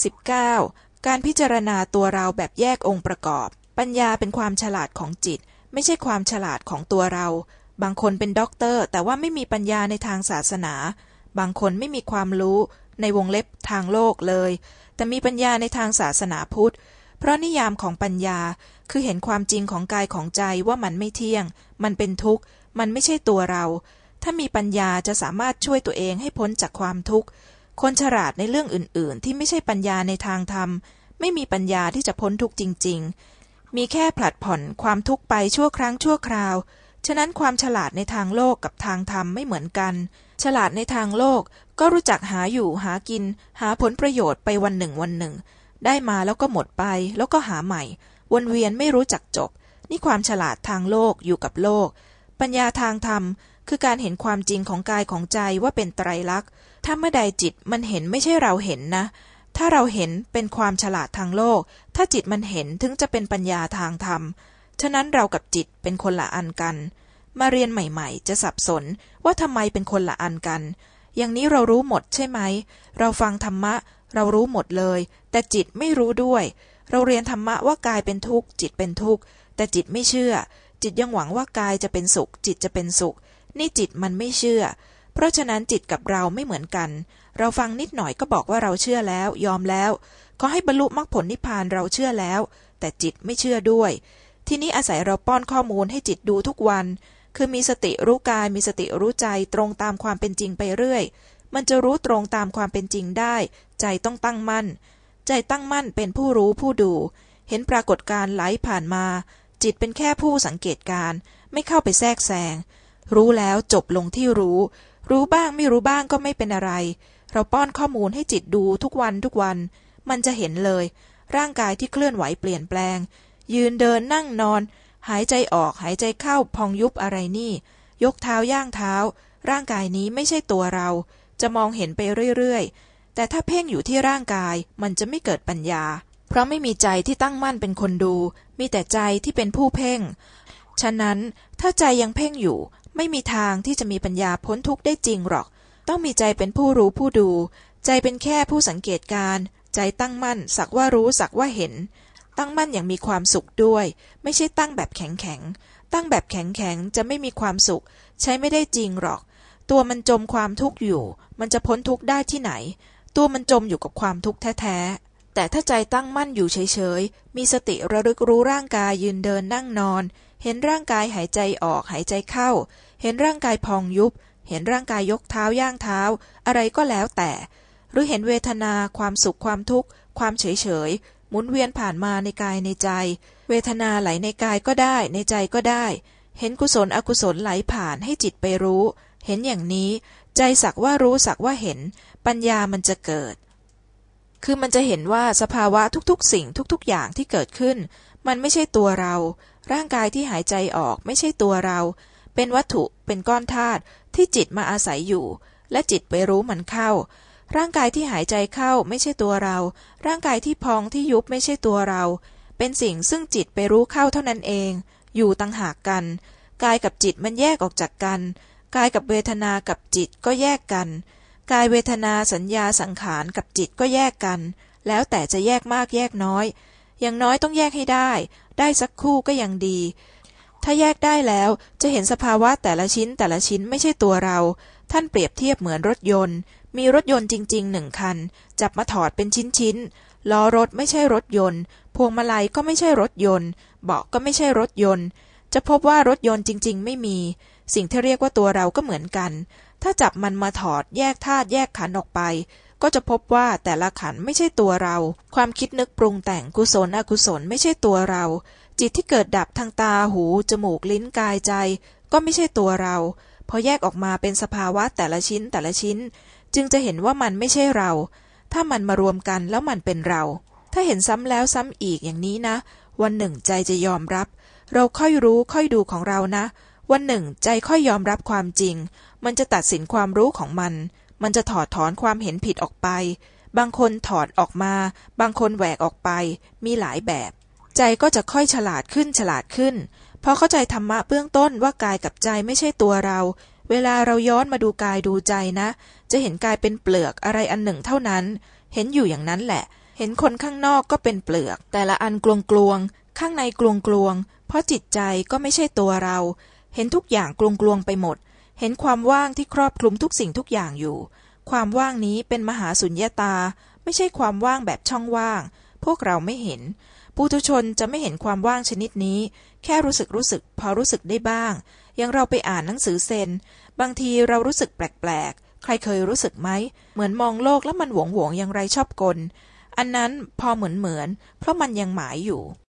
19. การพิจารณาตัวเราแบบแยกองค์ประกอบ ปัญญาเป็นความฉลาดของจิต ไม่ใช่ความฉลาดของตัวเรา บางคนเป็นด็อกเตอร์ แต่ว่าไม่มีปัญญาในทางศาสนา บางคนไม่มีความรู้ในวงเล็บทางโลกเลย แต่มีปัญญาในทางศาสนาพุทธ เพราะนิยามของปัญญาคือเห็นความจริงของกายของใจว่ามันไม่เที่ยง มันเป็นทุกข์ มันไม่ใช่ตัวเรา ถ้ามีปัญญาจะสามารถช่วยตัวเองให้พ้นจากความทุกข์ คนฉลาดในเรื่องอื่น ๆ ที่ไม่ใช่ปัญญาในทางธรรม ไม่มีปัญญาที่จะพ้นทุกข์จริง ๆ มีแค่ผลัดผ่อนความทุกข์ไปชั่วครั้งชั่วคราว ฉะนั้นความฉลาดในทางโลกกับทางธรรมไม่เหมือนกัน ฉลาดในทางโลกก็รู้จักหาอยู่หากิน หาผลประโยชน์ไปวันหนึ่งวันหนึ่ง ได้มาแล้วก็หมดไป แล้วก็หาใหม่ วนเวียนไม่รู้จักจบ นี่ความฉลาดทางโลกอยู่กับโลก ปัญญาทางธรรม คือการเห็นความจริงของกายของใจว่าเป็นไตรลักษณ์ ถ้าเมื่อใดจิตมันเห็นไม่ใช่เราเห็นนะ ถ้าเราเห็นเป็นความฉลาดทางโลก ถ้าจิตมันเห็นถึงจะเป็นปัญญาทางธรรม ฉะนั้นเรากับจิตเป็นคนละอันกัน มาเรียนใหม่ ๆ จะสับสนว่าทำไมเป็นคนละอันกัน อย่างนี้เรารู้หมดใช่ไหม เราฟังธรรมะ เรารู้หมดเลย แต่จิตไม่รู้ด้วย เราเรียนธรรมะว่ากายเป็นทุกข์จิตเป็นทุกข์แต่จิตไม่เชื่อ จิตยังหวังว่ากายจะเป็นสุข จิตจะเป็นสุข นี่จิตมันไม่เชื่อ เพราะฉะนั้นจิตกับเราไม่เหมือนกัน เราฟังนิดหน่อยก็บอกว่าเราเชื่อแล้ว ยอมแล้วขอให้บรรลุมรรคผลนิพพานเราเชื่อแล้ว แต่จิตไม่เชื่อด้วย ทีนี้อาศัยเราป้อนข้อมูลให้จิตดูทุกวัน คือมีสติรู้กายมีสติรู้ใจตรงตามความเป็นจริงไปเรื่อย มันจะรู้ตรงตามความเป็นจริงได้ ใจต้องตั้งมั่น ใจตั้งมั่นเป็นผู้รู้ผู้ดู เห็นปรากฏการไหลผ่านมา จิตเป็นแค่ผู้สังเกตการ ไม่เข้าไปแทรกแซง รู้แล้วจบลงที่รู้ รู้บ้างไม่รู้บ้างก็ไม่เป็นอะไร เราป้อนข้อมูลให้จิตดูทุกวันทุกวัน มันจะเห็นเลย ร่างกายที่เคลื่อนไหวเปลี่ยนแปลง ยืนเดินนั่งนอน หายใจออกหายใจเข้าพองยุบอะไรนี่ ยกเท้าย่างเท้า ร่างกายนี้ไม่ใช่ตัวเรา จะมองเห็นไปเรื่อยๆแต่ถ้าเพ่งอยู่ที่ร่างกายมันจะไม่เกิดปัญญา เพราะไม่มีใจที่ตั้งมั่นเป็นคนดู มีแต่ใจที่เป็นผู้เพ่ง ฉะนั้นถ้าใจยังเพ่งอยู่ ไม่มีทางที่จะมีปัญญาพ้นทุกข์ได้จริงหรอก ต้องมีใจเป็นผู้รู้ผู้ดู ใจเป็นแค่ผู้สังเกตการ ใจตั้งมั่น สักว่ารู้สักว่าเห็น ตั้งมั่นอย่างมีความสุขด้วย ไม่ใช่ตั้งแบบแข็งแข็ง ตั้งแบบแข็งแข็งจะไม่มีความสุข ใช้ไม่ได้จริงหรอก ตัวมันจมความทุกข์อยู่ มันจะพ้นทุกข์ได้ที่ไหน ตัวมันจมอยู่กับความทุกข์แท้ๆ แต่ถ้าใจตั้งมั่นอยู่เฉยๆ มีสติระลึกรู้ร่างกายยืนเดินนั่งนอน เห็นร่างกายหายใจออกหายใจเข้า เห็นร่างกายพองยุบ เห็นร่างกายยกเท้าย่างเท้า อะไรก็แล้วแต่ หรือเห็นเวทนาความสุขความทุกข์ ความเฉยเฉยหมุนเวียนผ่านมาในกายในใจ เวทนาไหลในกายก็ได้ ในใจก็ได้ เห็นกุศลอกุศลไหลผ่านให้จิตไปรู้ เห็นอย่างนี้ ใจสักว่ารู้สักว่าเห็น ปัญญามันจะเกิด คือมันจะเห็นว่าสภาวะทุกๆ สิ่งทุกๆ อย่างที่เกิดขึ้น มันไม่ใช่ตัวเรา ร่างกายที่หายใจออกไม่ใช่ตัวเรา เป็นวัตถุเป็นก้อนธาตุที่จิตมาอาศัยอยู่ และจิตไปรู้มันเข้า ร่างกายที่หายใจเข้าไม่ใช่ตัวเรา ร่างกายที่พองที่ยุบไม่ใช่ตัวเรา เป็นสิ่งซึ่งจิตไปรู้เข้าเท่านั้นเอง อยู่ต่างหากกัน กายกับจิตมันแยกออกจากกัน กายกับเวทนากับจิตก็แยกกัน กายเวทนาสัญญาสังขารกับจิตก็แยกกัน แล้วแต่จะแยกมากแยกน้อย อย่างน้อยต้องแยกให้ได้ ได้สักคู่ก็ยังดี ถ้าแยกได้แล้วจะเห็นสภาวะแต่ละชิ้นแต่ละชิ้นไม่ใช่ตัวเรา ท่านเปรียบเทียบเหมือนรถยนต์ มีรถยนต์จริงๆหนึ่งคัน จับมาถอดเป็นชิ้นๆล้อรถไม่ใช่รถยนต์ พวงมาลัยก็ไม่ใช่รถยนต์ เบาะก็ไม่ใช่รถยนต์ จะพบว่ารถยนต์จริง ๆ ไม่มี สิ่งที่เรียกว่าตัวเราก็เหมือนกัน ถ้าจับมันมาถอดแยกธาตุแยกขันออกไป ก็จะพบว่าแต่ละขันไม่ใช่ตัวเรา ความคิดนึกปรุงแต่งกุศลอกุศลไม่ใช่ตัวเรา จิตที่เกิดดับทางตาหู จมูกลิ้นกายใจ ก็ไม่ใช่ตัวเรา พอแยกออกมาเป็นสภาวะแต่ละชิ้นแต่ละชิ้น จึงจะเห็นว่ามันไม่ใช่เรา ถ้ามันมารวมกันแล้วมันเป็นเรา ถ้าเห็นซ้ำแล้วซ้ำอีกอย่างนี้นะ วันหนึ่งใจจะยอมรับ เราค่อยรู้ค่อยดูของเรานะ วันหนึ่งใจค่อยยอมรับความจริง มันจะตัดสินความรู้ของมัน มันจะถอดถอนความเห็นผิดออกไป บางคนถอดออกมา บางคนแหวกออกไป มีหลายแบบ ใจก็จะค่อยฉลาดขึ้นฉลาดขึ้น พอเข้าใจธรรมะเบื้องต้นว่ากายกับใจไม่ใช่ตัวเรา เวลาเราย้อนมาดูกายดูใจนะ จะเห็นกายเป็นเปลือกอะไรอันหนึ่งเท่านั้น เห็นอยู่อย่างนั้นแหละ เห็นคนข้างนอกก็เป็นเปลือก แต่ละอันกลวงๆข้างในกลวงๆเพราะจิตใจก็ไม่ใช่ตัวเรา เห็นทุกอย่างกลวงกลวงๆไปหมด เห็นความว่างที่ครอบคลุมทุกสิ่งทุกอย่างอยู่ ความว่างนี้เป็นมหาสุญญาตา ไม่ใช่ความว่างแบบช่องว่าง พวกเราไม่เห็นปุถุชนจะไม่เห็นความว่างชนิดนี้ แค่รู้สึกรู้สึก พอรู้สึกได้บ้าง อย่างเราไปอ่านหนังสือเซน บางทีเรารู้สึกแปลกๆ ใครเคยรู้สึกไหม เหมือนมองโลกแล้วมันหวงหวงอย่างไรชอบกล อันนั้นพอเหมือนเหมือนๆเพราะมันยังหมายอยู่